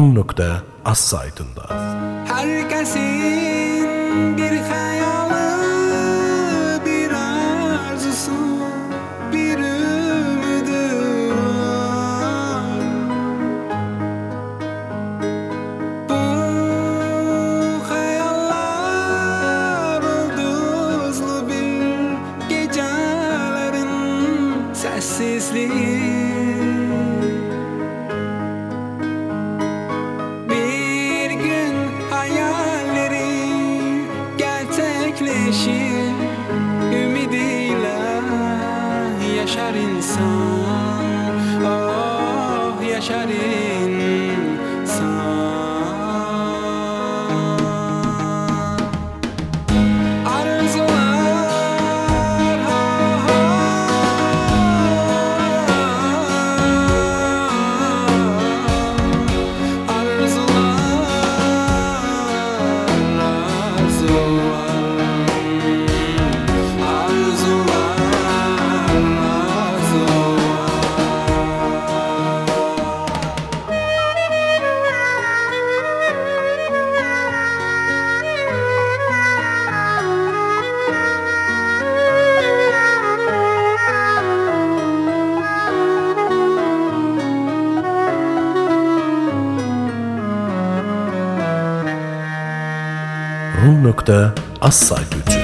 Rum.az saytında. Herkesin bir hayalı, bir arzusu, bir ümidi var. Bu hayaller yıldızlı bir gecelerin sessizliği. Gerçekleşir Ümidiyle yaşar insan. Oh yaşar insan Saytı için.